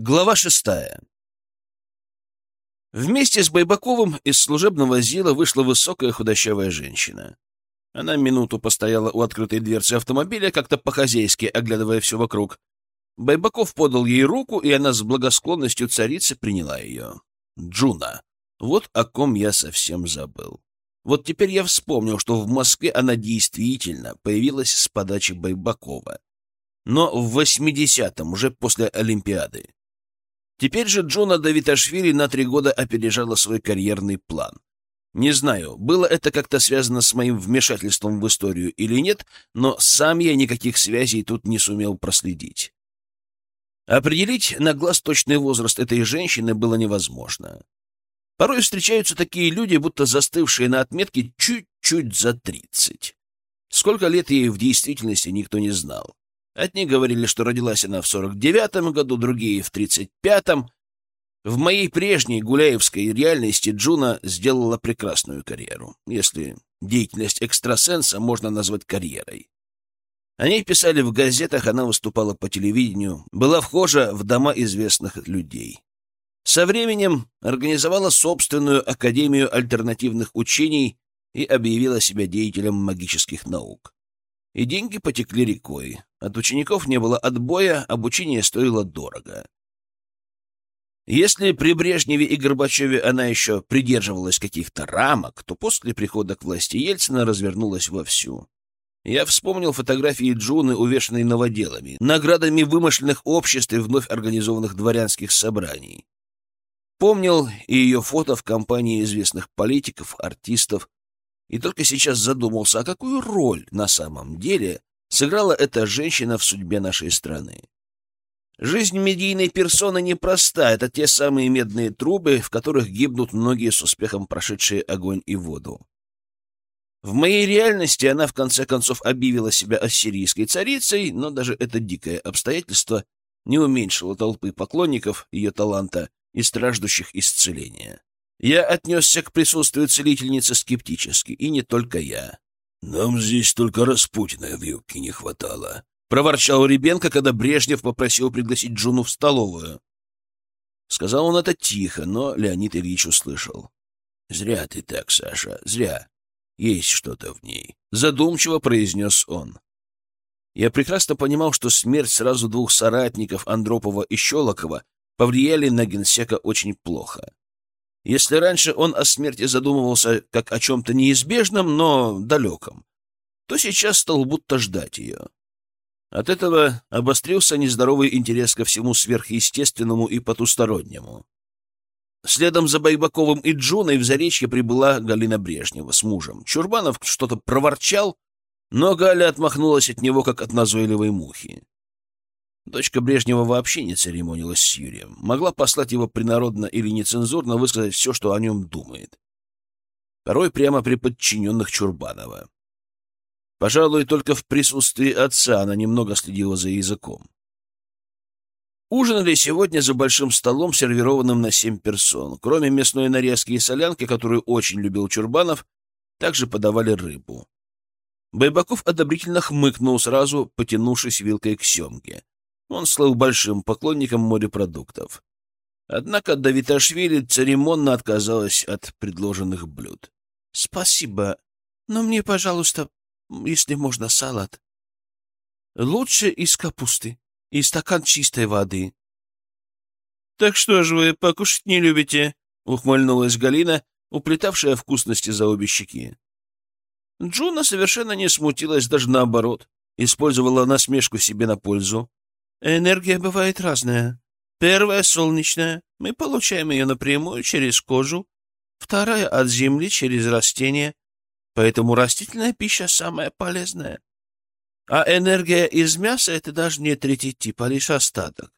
Глава шестая. Вместе с Байбаковым из служебного ЗИЛа вышла высокая худощавая женщина. Она минуту постояла у открытой дверцы автомобиля, как-то по-хозяйски оглядывая все вокруг. Байбаков подал ей руку, и она с благосклонностью царицы приняла ее. Джуна. Вот о ком я совсем забыл. Вот теперь я вспомнил, что в Москве она действительно появилась с подачи Байбакова. Но в 80-м, уже после Олимпиады. Теперь же Джона Давиташвили на три года опережала свой карьерный план. Не знаю, было это как-то связано с моим вмешательством в историю или нет, но сам я никаких связей тут не сумел проследить. Определить на глаз точный возраст этой женщины было невозможно. Порой встречаются такие люди, будто застывшие на отметке чуть-чуть за тридцать. Сколько лет ей в действительности никто не знал. Одни говорили, что родилась она в 49-м году, другие — в 35-м. В моей прежней гуляевской реальности Джуна сделала прекрасную карьеру, если деятельность экстрасенса можно назвать карьерой. О ней писали в газетах, она выступала по телевидению, была вхожа в дома известных людей. Со временем организовала собственную Академию альтернативных учений и объявила себя деятелем магических наук. И деньги потекли рекой. От учеников не было отбоя, обучение стоило дорого. Если при Брежневе и Горбачеве она еще придерживалась каких-то рамок, то после прихода к власти Ельцина развернулась вовсю. Я вспомнил фотографии Джуны, увешанные новоделами, наградами вымышленных обществ и вновь организованных дворянских собраний. Помнил и ее фото в компании известных политиков, артистов, и только сейчас задумался, а какую роль на самом деле сыграла эта женщина в судьбе нашей страны. Жизнь медийной персоны непроста, это те самые медные трубы, в которых гибнут многие с успехом прошедшие огонь и воду. В моей реальности она в конце концов объявила себя ассирийской царицей, но даже это дикое обстоятельство не уменьшило толпы поклонников ее таланта и страждущих исцеления. Я отнесся к присутствию целительницы скептически, и не только я. «Нам здесь только Распутина в юбке не хватало», — проворчал Ребенко, когда Брежнев попросил пригласить Джуну в столовую. Сказал он это тихо, но Леонид Ильич услышал. «Зря ты так, Саша, зря. Есть что-то в ней», — задумчиво произнес он. Я прекрасно понимал, что смерть сразу двух соратников Андропова и Щелокова повлияли на генсека очень плохо. Если раньше он о смерти задумывался как о чем-то неизбежном, но далеком, то сейчас стал будто ждать ее. От этого обострился нездоровый интерес ко всему сверхъестественному и потустороннему. Следом за Байбаковым и Джуной в Заречье прибыла Галина Брежнева с мужем. Чурбанов что-то проворчал, но Галя отмахнулась от него, как от назойливой мухи. Дочка Брежнева вообще не церемонилась с Юрием. Могла послать его принародно или нецензурно высказать все, что о нем думает. Порой прямо при подчиненных Чурбанова. Пожалуй, только в присутствии отца она немного следила за языком. Ужинали сегодня за большим столом, сервированным на семь персон. Кроме мясной нарезки и солянки, которую очень любил Чурбанов, также подавали рыбу. Байбаков одобрительно хмыкнул сразу, потянувшись вилкой к семге. Он слыл большим поклонником морепродуктов. Однако Давиташвили церемонно отказалась от предложенных блюд. — Спасибо, но мне, пожалуйста, если можно, салат. — Лучше из капусты и стакан чистой воды. — Так что же вы покушать не любите? — ухмыльнулась Галина, уплетавшая вкусности за обе щеки. Джуна совершенно не смутилась, даже наоборот, использовала насмешку себе на пользу. Энергия бывает разная. Первая — солнечная. Мы получаем ее напрямую через кожу. Вторая — от земли через растения. Поэтому растительная пища самая полезная. А энергия из мяса — это даже не третий тип, а лишь остаток.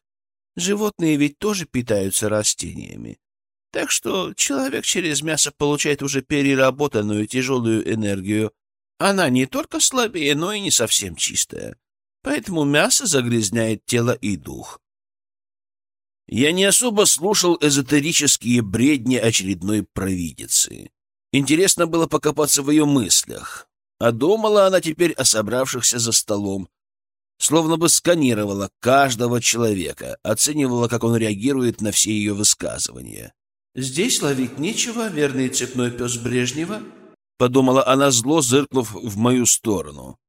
Животные ведь тоже питаются растениями. Так что человек через мясо получает уже переработанную тяжелую энергию. Она не только слабее, но и не совсем чистая поэтому мясо загрязняет тело и дух. Я не особо слушал эзотерические бредни очередной провидицы. Интересно было покопаться в ее мыслях. А думала она теперь о собравшихся за столом. словно бы сканировала каждого человека, оценивала, как он реагирует на все ее высказывания. «Здесь ловить нечего, верный цепной пес Брежнева», — подумала она зло, зыркнув в мою сторону.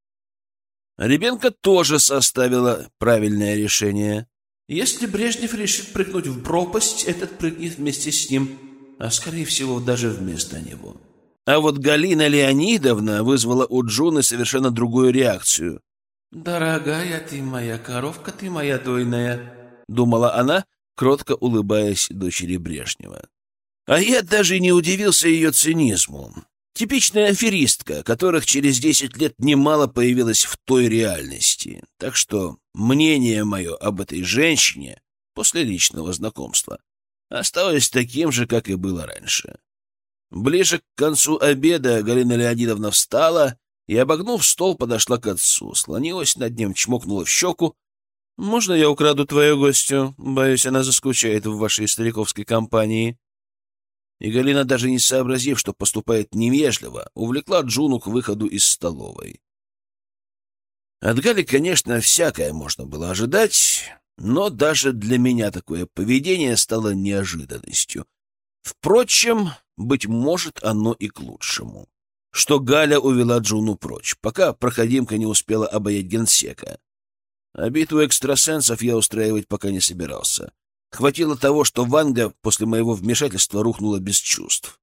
Ребенка тоже составила правильное решение. «Если Брежнев решит прыгнуть в пропасть, этот прыгнет вместе с ним, а, скорее всего, даже вместо него». А вот Галина Леонидовна вызвала у Джуны совершенно другую реакцию. «Дорогая ты моя, коровка ты моя дойная», — думала она, кротко улыбаясь дочери Брежнева. А я даже не удивился ее цинизму. Типичная аферистка, которых через десять лет немало появилось в той реальности. Так что мнение мое об этой женщине после личного знакомства осталось таким же, как и было раньше. Ближе к концу обеда Галина Леонидовна встала и, обогнув стол, подошла к отцу, слонилась над ним, чмокнула в щеку. «Можно я украду твою гостью? Боюсь, она заскучает в вашей стариковской компании». И Галина, даже не сообразив, что поступает невежливо, увлекла Джуну к выходу из столовой. От Гали, конечно, всякое можно было ожидать, но даже для меня такое поведение стало неожиданностью. Впрочем, быть может, оно и к лучшему. Что Галя увела Джуну прочь, пока проходимка не успела обаять генсека. А битву экстрасенсов я устраивать пока не собирался. Хватило того, что Ванга после моего вмешательства рухнула без чувств.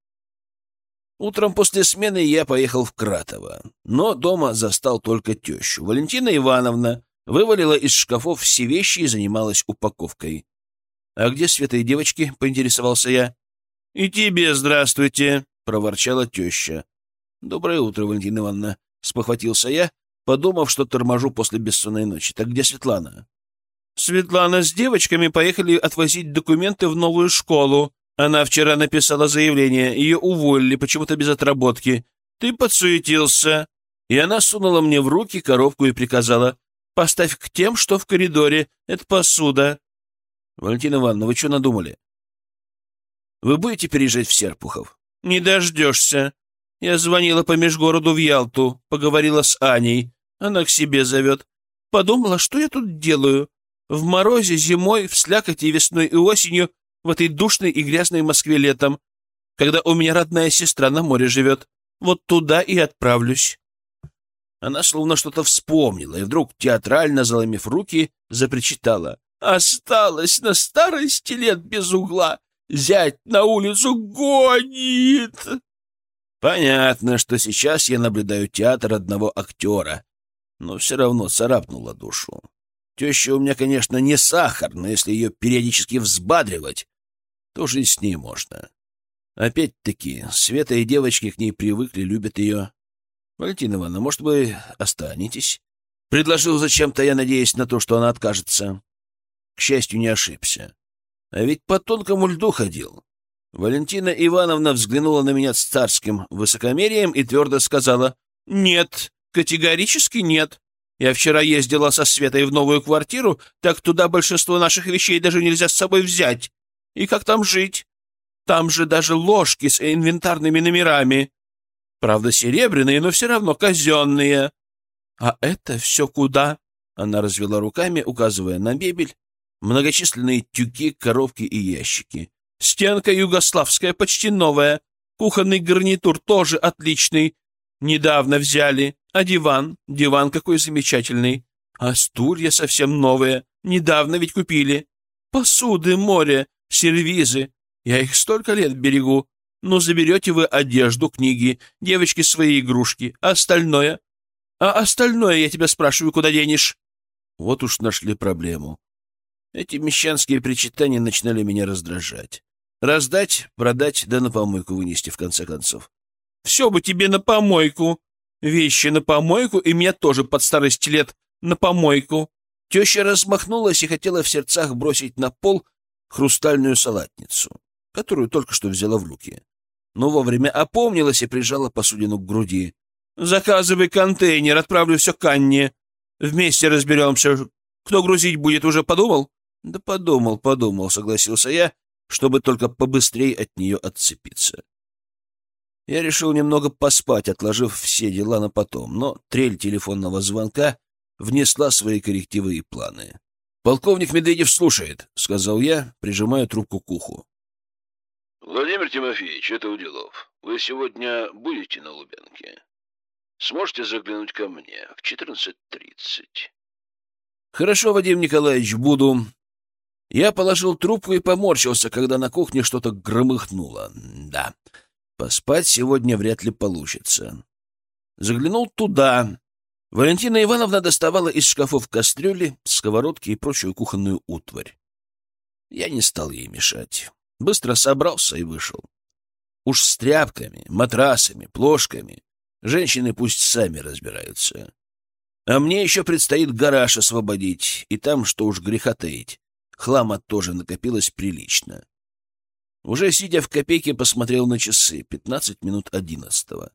Утром после смены я поехал в Кратово, но дома застал только тещу. Валентина Ивановна вывалила из шкафов все вещи и занималась упаковкой. — А где Света и девочки? — поинтересовался я. — И тебе здравствуйте, — проворчала теща. — Доброе утро, Валентина Ивановна, — спохватился я, подумав, что торможу после бессонной ночи. — Так где Светлана? — Светлана с девочками поехали отвозить документы в новую школу. Она вчера написала заявление, ее уволили почему-то без отработки. Ты подсуетился. И она сунула мне в руки коробку и приказала, поставь к тем, что в коридоре. Это посуда. — Валентина Ивановна, вы что надумали? Вы будете переезжать в Серпухов? Не дождешься. Я звонила по межгороду в Ялту, поговорила с Аней. Она к себе зовет. Подумала, что я тут делаю. В морозе, зимой, в слякоти весной и осенью, в этой душной и грязной Москве летом, когда у меня родная сестра на море живет. Вот туда и отправлюсь. Она словно что-то вспомнила и вдруг, театрально заломив руки, запричитала. «Осталась на старости лет без угла зять на улицу гонит. Понятно, что сейчас я наблюдаю театр одного актера, но все равно царапнула душу. Теща у меня, конечно, не сахар, но если ее периодически взбадривать, то жить с ней можно. Опять-таки, Света и девочки к ней привыкли, любят ее. Валентина Ивановна, может, вы останетесь? Предложил зачем-то, я надеюсь на то, что она откажется. К счастью, не ошибся. А ведь по тонкому льду ходил. Валентина Ивановна взглянула на меня с царским высокомерием и твердо сказала, «Нет, категорически нет. Я вчера ездила со Светой в новую квартиру, так туда большинство наших вещей даже нельзя с собой взять. И как там жить? Там же даже ложки с инвентарными номерами. Правда, серебряные, но все равно казенные. А это все куда?» Она развела руками, указывая на мебель, многочисленные тюки, коробки и ящики. Стенка югославская, почти новая. Кухонный гарнитур тоже отличный. Недавно взяли. А диван? Диван какой замечательный. А стулья совсем новые. Недавно ведь купили. Посуды, море, сервизы. Я их столько лет берегу. Ну, заберете вы одежду, книги, девочки свои игрушки. А остальное? А остальное, я тебя спрашиваю, куда денешь? Вот уж нашли проблему. Эти мещанские причитания начинали меня раздражать. Раздать, продать, да на помойку вынести, в конце концов. Все бы тебе на помойку. Вещи на помойку, и меня тоже под старость лет на помойку. Теща размахнулась и хотела в сердцах бросить на пол хрустальную салатницу, которую только что взяла в руки. Но вовремя опомнилась и прижала посудину к груди. «Заказывай контейнер, отправлю все к Анне. Вместе разберемся. Кто грузить будет, уже подумал?» Да подумал, подумал, согласился я, чтобы только побыстрее от нее отцепиться. Я решил немного поспать, отложив все дела на потом, но трель телефонного звонка внесла свои коррективы и планы. «Полковник Медведев слушает», — сказал я, прижимая трубку к уху. «Владимир Тимофеевич, это Уделов. Вы сегодня будете на Лубянке? Сможете заглянуть ко мне в 14.30?» «Хорошо, Вадим Николаевич, буду». Я положил трубку и поморщился, когда на кухне что-то громыхнуло. Да, поспать сегодня вряд ли получится. Заглянул туда. Валентина Ивановна доставала из шкафов кастрюли, сковородки и прочую кухонную утварь. Я не стал ей мешать. Быстро собрался и вышел. Уж с тряпками, матрасами, плошками женщины пусть сами разбираются. А мне еще предстоит гараж освободить, и там, что уж греха таить, хлама тоже накопилось прилично. Уже сидя в копейке, посмотрел на часы, пятнадцать минут одиннадцатого.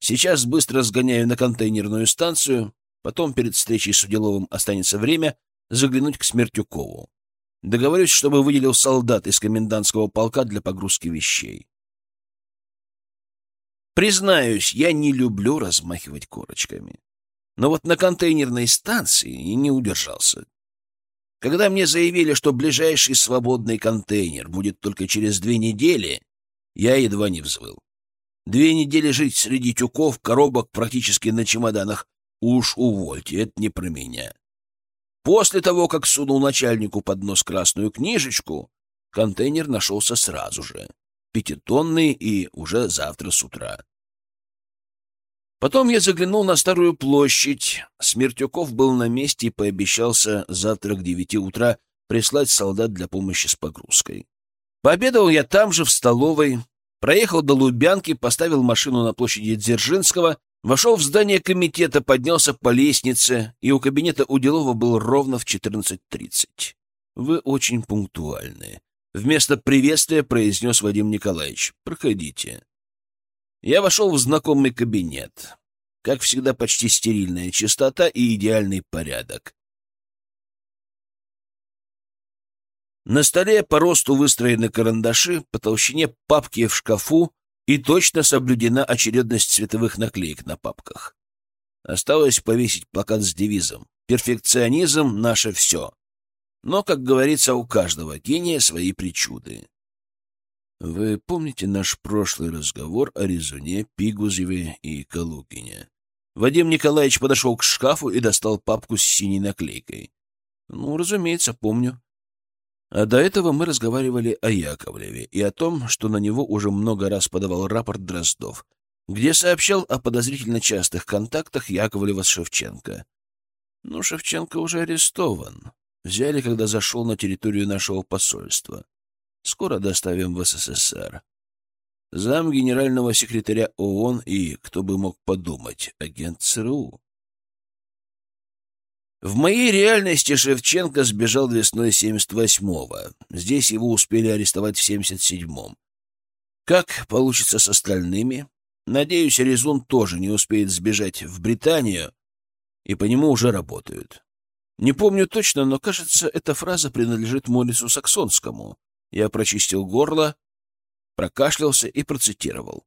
Сейчас быстро сгоняю на контейнерную станцию, потом перед встречей с Уделовым останется время заглянуть к Смертюкову. Договорюсь, чтобы выделил солдат из комендантского полка для погрузки вещей. Признаюсь, я не люблю размахивать корочками. Но вот на контейнерной станции и не удержался. Когда мне заявили, что ближайший свободный контейнер будет только через две недели, я едва не взвыл. Две недели жить среди тюков, коробок практически на чемоданах. Уж увольте, это не про меня. После того, как сунул начальнику под нос красную книжечку, контейнер нашелся сразу же. Пятитонный и уже завтра с утра. Потом я заглянул на Старую площадь. Смертюков был на месте и пообещался завтра к девяти утра прислать солдат для помощи с погрузкой. Пообедал я там же, в столовой, проехал до Лубянки, поставил машину на площади Дзержинского Вошел в здание комитета, поднялся по лестнице, и у кабинета Уделова был ровно в 14.30. «Вы очень пунктуальны», — вместо приветствия произнес Вадим Николаевич. «Проходите». Я вошел в знакомый кабинет. Как всегда, почти стерильная чистота и идеальный порядок. На столе по росту выстроены карандаши, по толщине папки в шкафу, и точно соблюдена очередность цветовых наклеек на папках. Осталось повесить плакат с девизом «Перфекционизм — наше все». Но, как говорится, у каждого гения свои причуды. Вы помните наш прошлый разговор о Резуне, Пигузеве и Калугине? Вадим Николаевич подошел к шкафу и достал папку с синей наклейкой. Ну, разумеется, помню. А до этого мы разговаривали о Яковлеве и о том, что на него уже много раз подавал рапорт Дроздов, где сообщал о подозрительно частых контактах Яковлева с Шевченко. Ну, Шевченко уже арестован. Взяли, когда зашел на территорию нашего посольства. Скоро доставим в СССР. Зам генерального секретаря ООН и, кто бы мог подумать, агент ЦРУ. В моей реальности Шевченко сбежал весной 78-го. Здесь его успели арестовать в 77-м. Как получится с остальными? Надеюсь, Резун тоже не успеет сбежать в Британию, и по нему уже работают. Не помню точно, но, кажется, эта фраза принадлежит Морису Саксонскому. Я прочистил горло, прокашлялся и процитировал.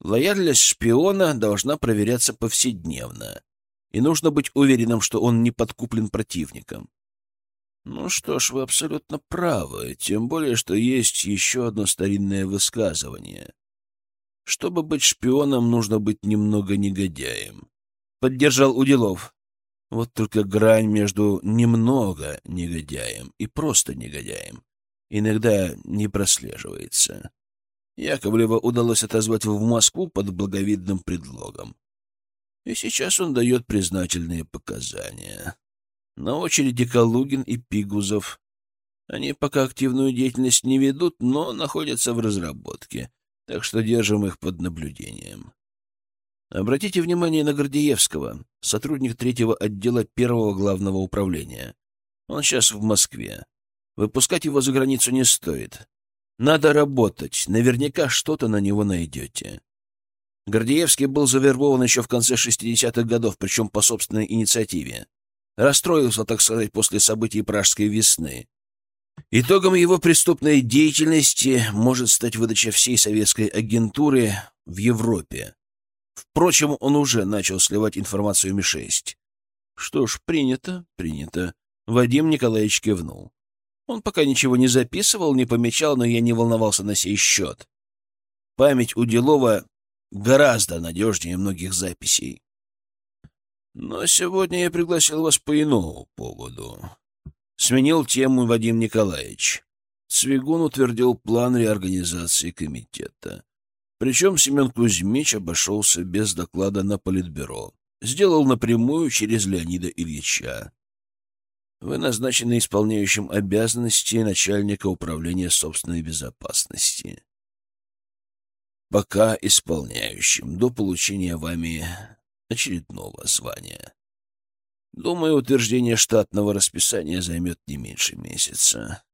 Лояльность шпиона должна проверяться повседневно и нужно быть уверенным, что он не подкуплен противником. Ну что ж, вы абсолютно правы, тем более, что есть еще одно старинное высказывание. Чтобы быть шпионом, нужно быть немного негодяем. Поддержал Уделов. Вот только грань между «немного негодяем» и «просто негодяем» иногда не прослеживается. Яковлева удалось отозвать в Москву под благовидным предлогом. И сейчас он дает признательные показания. На очереди Калугин и Пигузов. Они пока активную деятельность не ведут, но находятся в разработке, так что держим их под наблюдением. Обратите внимание на Гордеевского, сотрудник третьего отдела первого главного управления. Он сейчас в Москве. Выпускать его за границу не стоит. Надо работать, наверняка что-то на него найдете. Гордеевский был завербован еще в конце 60-х годов, причем по собственной инициативе. Расстроился, так сказать, после событий Пражской весны. Итогом его преступной деятельности может стать выдача всей советской агентуры в Европе. Впрочем, он уже начал сливать информацию Ми-6. Что ж, принято, принято. Вадим Николаевич кивнул. Он пока ничего не записывал, не помечал, но я не волновался на сей счет. Память у Делова гораздо надежнее многих записей. Но сегодня я пригласил вас по иному поводу. Сменил тему Вадим Николаевич. Цвигун утвердил план реорганизации комитета. Причем Семен Кузьмич обошелся без доклада на Политбюро. Сделал напрямую через Леонида Ильича. Вы назначены исполняющим обязанности начальника управления собственной безопасности. Пока исполняющим, до получения вами очередного звания. Думаю, утверждение штатного расписания займет не меньше месяца.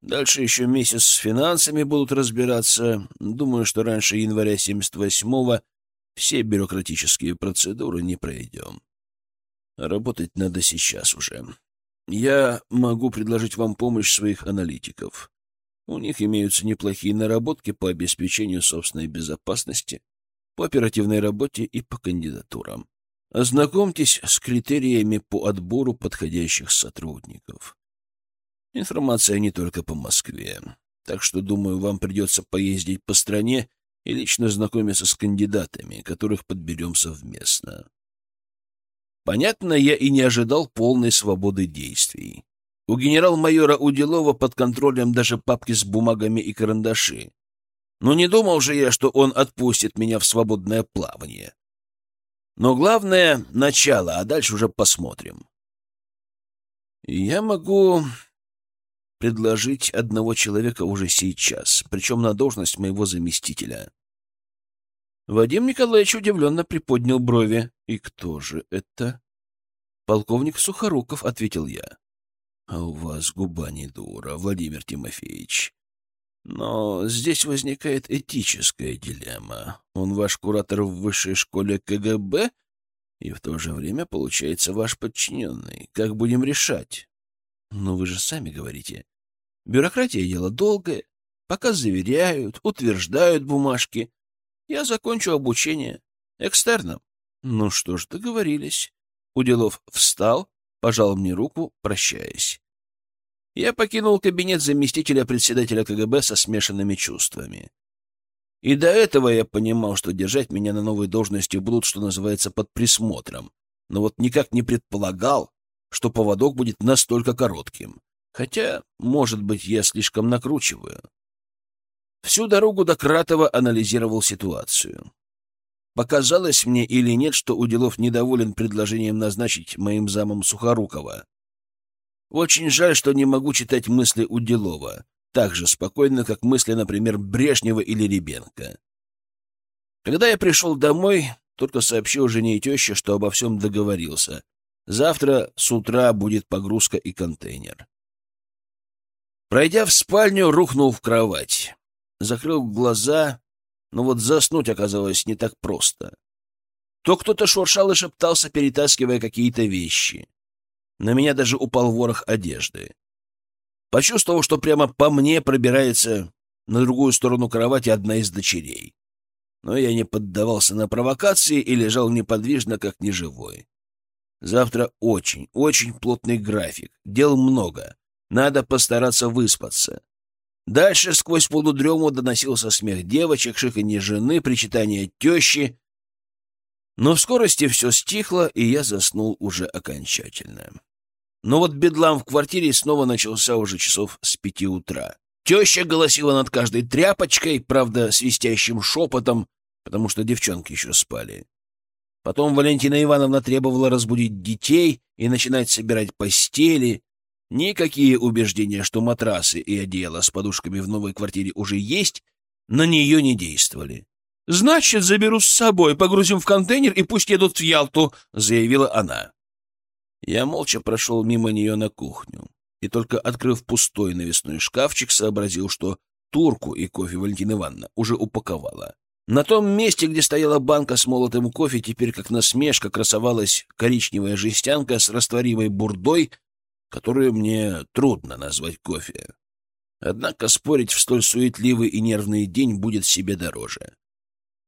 Дальше еще месяц с финансами будут разбираться. Думаю, что раньше января 78-го все бюрократические процедуры не пройдем. Работать надо сейчас уже. Я могу предложить вам помощь своих аналитиков. У них имеются неплохие наработки по обеспечению собственной безопасности, по оперативной работе и по кандидатурам. Ознакомьтесь с критериями по отбору подходящих сотрудников. Информация не только по Москве, так что, думаю, вам придется поездить по стране и лично знакомиться с кандидатами, которых подберем совместно. Понятно, я и не ожидал полной свободы действий. У генерал-майора Уделова под контролем даже папки с бумагами и карандаши. Но не думал же я, что он отпустит меня в свободное плавание. Но главное — начало, а дальше уже посмотрим. Я могу предложить одного человека уже сейчас, причем на должность моего заместителя. Вадим Николаевич удивленно приподнял брови. «И кто же это?» «Полковник Сухоруков», — ответил я. «А у вас губа не дура, Владимир Тимофеевич. Но здесь возникает этическая дилемма. Он ваш куратор в высшей школе КГБ и в то же время, получается, ваш подчиненный. Как будем решать?» «Ну, вы же сами говорите. Бюрократия — дело долгое. Пока заверяют, утверждают бумажки, я закончу обучение. Экстерном. Ну что ж, договорились. Уделов встал, пожал мне руку, прощаясь. Я покинул кабинет заместителя председателя КГБ со смешанными чувствами. И до этого я понимал, что держать меня на новой должности будут, что называется, под присмотром. Но вот никак не предполагал, что поводок будет настолько коротким. Хотя, может быть, я слишком накручиваю. Всю дорогу до Кратова анализировал ситуацию. Показалось мне или нет, что Уделов недоволен предложением назначить моим замом Сухорукова. Очень жаль, что не могу читать мысли Уделова так же спокойно, как мысли, например, Брежнева или Ребенка. Когда я пришел домой, только сообщил жене и теще, что обо всем договорился. Завтра с утра будет погрузка и контейнер. Пройдя в спальню, рухнул в кровать закрыл глаза, но вот заснуть оказалось не так просто. То кто-то шуршал и шептался, перетаскивая какие-то вещи. На меня даже упал ворох одежды. Почувствовал, что прямо по мне пробирается на другую сторону кровати одна из дочерей. Но я не поддавался на провокации и лежал неподвижно, как неживой. Завтра очень, очень плотный график. Дел много. Надо постараться выспаться. Дальше сквозь полудрему доносился смех девочек, шиканье жены, причитание тещи. Но в скорости все стихло, и я заснул уже окончательно. Но вот бедлам в квартире снова начался уже часов с пяти утра. Теща голосила над каждой тряпочкой, правда, свистящим шепотом, потому что девчонки еще спали. Потом Валентина Ивановна требовала разбудить детей и начинать собирать постели, Никакие убеждения, что матрасы и одеяло с подушками в новой квартире уже есть, на нее не действовали. «Значит, заберу с собой, погрузим в контейнер и пусть едут в Ялту», — заявила она. Я молча прошел мимо нее на кухню и только открыв пустой навесной шкафчик, сообразил, что турку и кофе Валентина Ивановна уже упаковала. На том месте, где стояла банка с молотым кофе, теперь как насмешка красовалась коричневая жестянка с растворимой бурдой которую мне трудно назвать кофе. Однако спорить в столь суетливый и нервный день будет себе дороже.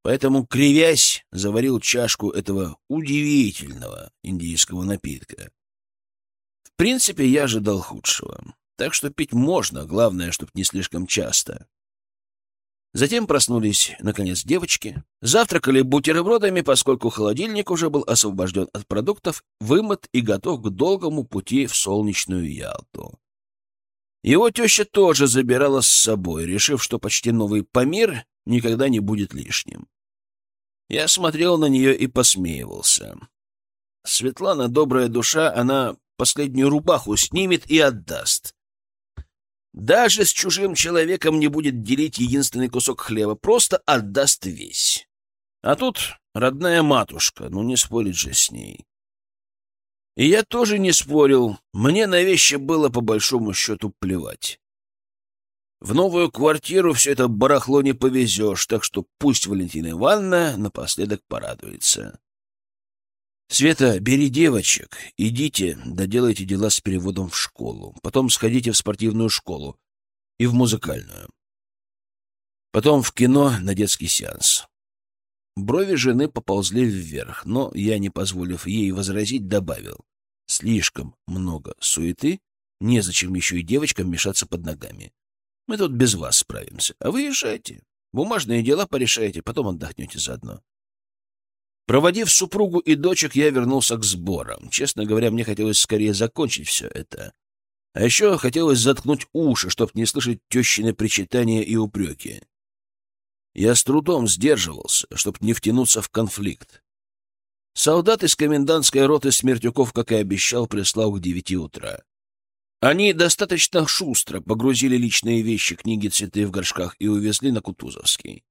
Поэтому, кривясь, заварил чашку этого удивительного индийского напитка. В принципе, я ожидал худшего. Так что пить можно, главное, чтобы не слишком часто. Затем проснулись, наконец, девочки. Завтракали бутербродами, поскольку холодильник уже был освобожден от продуктов, вымыт и готов к долгому пути в солнечную Ялту. Его теща тоже забирала с собой, решив, что почти новый Памир никогда не будет лишним. Я смотрел на нее и посмеивался. Светлана, добрая душа, она последнюю рубаху снимет и отдаст. Даже с чужим человеком не будет делить единственный кусок хлеба, просто отдаст весь. А тут родная матушка, ну не спорить же с ней. И я тоже не спорил, мне на вещи было по большому счету плевать. В новую квартиру все это барахло не повезешь, так что пусть Валентина Ивановна напоследок порадуется. Света, бери девочек, идите, доделайте дела с переводом в школу. Потом сходите в спортивную школу и в музыкальную. Потом в кино на детский сеанс. Брови жены поползли вверх, но я, не позволив ей возразить, добавил. Слишком много суеты, незачем еще и девочкам мешаться под ногами. Мы тут без вас справимся, а вы езжайте. Бумажные дела порешайте, потом отдохнете заодно. Проводив супругу и дочек, я вернулся к сборам. Честно говоря, мне хотелось скорее закончить все это. А еще хотелось заткнуть уши, чтоб не слышать тещины причитания и упреки. Я с трудом сдерживался, чтоб не втянуться в конфликт. Солдат из комендантской роты Смертюков, как и обещал, прислал к девяти утра. Они достаточно шустро погрузили личные вещи, книги, цветы в горшках и увезли на Кутузовский.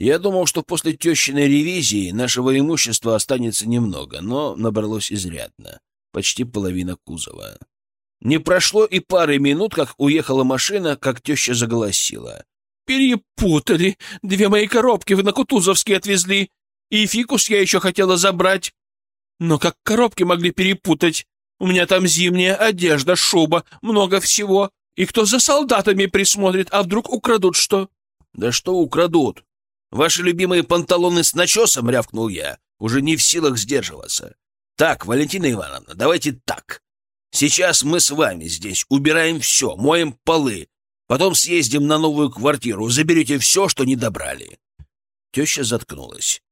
Я думал, что после тещиной ревизии нашего имущества останется немного, но набралось изрядно. Почти половина кузова. Не прошло и пары минут, как уехала машина, как теща заголосила. «Перепутали! Две мои коробки вы на Кутузовский отвезли, и фикус я еще хотела забрать. Но как коробки могли перепутать? У меня там зимняя одежда, шуба, много всего. И кто за солдатами присмотрит, а вдруг украдут что?» «Да что украдут? Ваши любимые панталоны с начесом, — рявкнул я, уже не в силах сдерживаться. Так, Валентина Ивановна, давайте так. Сейчас мы с вами здесь убираем все, моем полы, потом съездим на новую квартиру, заберете все, что не добрали. Теща заткнулась.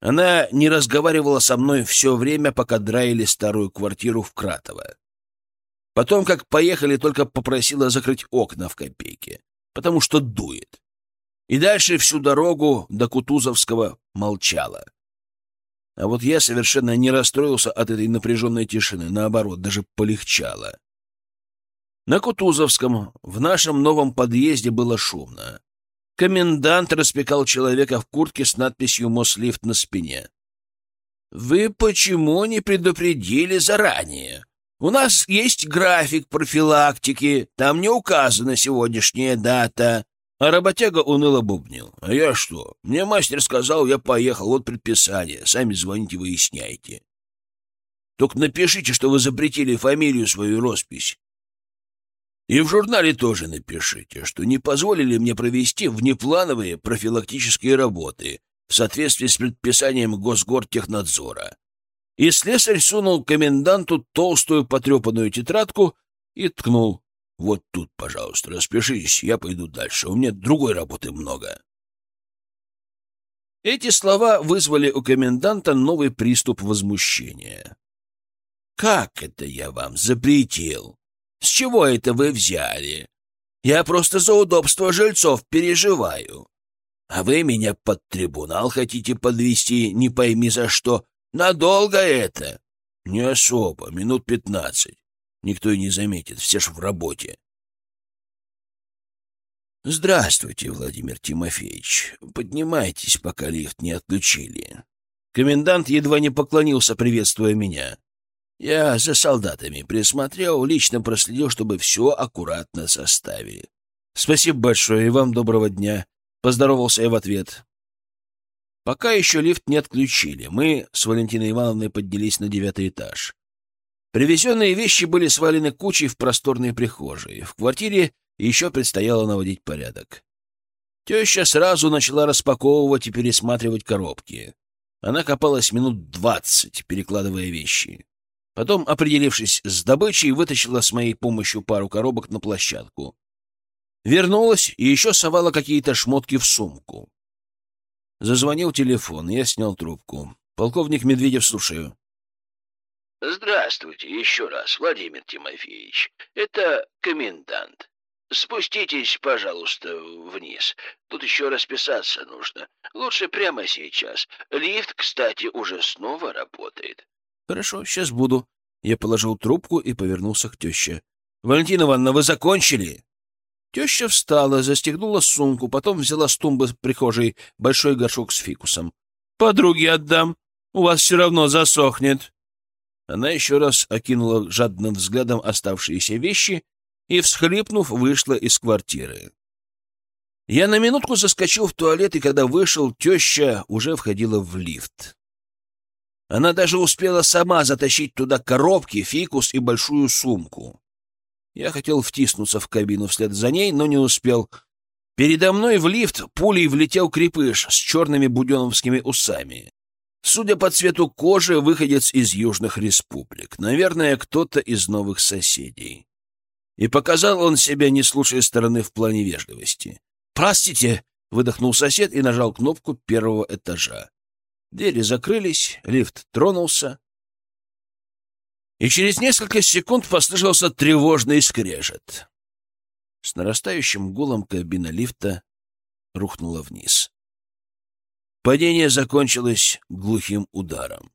Она не разговаривала со мной все время, пока драили старую квартиру в Кратово. Потом, как поехали, только попросила закрыть окна в копейке, потому что дует. И дальше всю дорогу до Кутузовского молчала. А вот я совершенно не расстроился от этой напряженной тишины, наоборот, даже полегчало. На Кутузовском, в нашем новом подъезде было шумно. Комендант распекал человека в куртке с надписью «Мослифт» на спине. «Вы почему не предупредили заранее? У нас есть график профилактики, там не указана сегодняшняя дата. А работяга уныло бубнил. «А я что? Мне мастер сказал, я поехал, вот предписание. Сами звоните, выясняйте. Только напишите, что вы запретили фамилию свою роспись. И в журнале тоже напишите, что не позволили мне провести внеплановые профилактические работы в соответствии с предписанием Госгортехнадзора». И слесарь сунул коменданту толстую потрепанную тетрадку и ткнул. Вот тут, пожалуйста, распишись, я пойду дальше. У меня другой работы много. Эти слова вызвали у коменданта новый приступ возмущения. «Как это я вам запретил? С чего это вы взяли? Я просто за удобство жильцов переживаю. А вы меня под трибунал хотите подвести, не пойми за что. Надолго это?» «Не особо, минут пятнадцать. Никто и не заметит, все ж в работе. «Здравствуйте, Владимир Тимофеевич. Поднимайтесь, пока лифт не отключили». Комендант едва не поклонился, приветствуя меня. Я за солдатами присмотрел, лично проследил, чтобы все аккуратно составили. «Спасибо большое, и вам доброго дня», — поздоровался я в ответ. Пока еще лифт не отключили, мы с Валентиной Ивановной поднялись на девятый этаж. Привезенные вещи были свалены кучей в просторной прихожей. В квартире еще предстояло наводить порядок. Теща сразу начала распаковывать и пересматривать коробки. Она копалась минут двадцать, перекладывая вещи. Потом, определившись с добычей, вытащила с моей помощью пару коробок на площадку. Вернулась и еще совала какие-то шмотки в сумку. Зазвонил телефон, я снял трубку. Полковник Медведев, слушаю. Здравствуйте еще раз, Владимир Тимофеевич. Это комендант. Спуститесь, пожалуйста, вниз. Тут еще расписаться нужно. Лучше прямо сейчас. Лифт, кстати, уже снова работает. Хорошо, сейчас буду. Я положил трубку и повернулся к теще. Валентина Ивановна, вы закончили? Теща встала, застегнула сумку, потом взяла с тумбы прихожей большой горшок с фикусом. «Подруге отдам. У вас все равно засохнет». Она еще раз окинула жадным взглядом оставшиеся вещи и, всхлипнув, вышла из квартиры. Я на минутку заскочил в туалет, и когда вышел, теща уже входила в лифт. Она даже успела сама затащить туда коробки, фикус и большую сумку. Я хотел втиснуться в кабину вслед за ней, но не успел. Передо мной в лифт пулей влетел крепыш с черными буденовскими усами. Судя по цвету кожи, выходец из южных республик. Наверное, кто-то из новых соседей. И показал он себя, не слушая стороны в плане вежливости. «Простите!» — выдохнул сосед и нажал кнопку первого этажа. Двери закрылись, лифт тронулся. И через несколько секунд послышался тревожный скрежет. С нарастающим гулом кабина лифта рухнула вниз. Падение закончилось глухим ударом.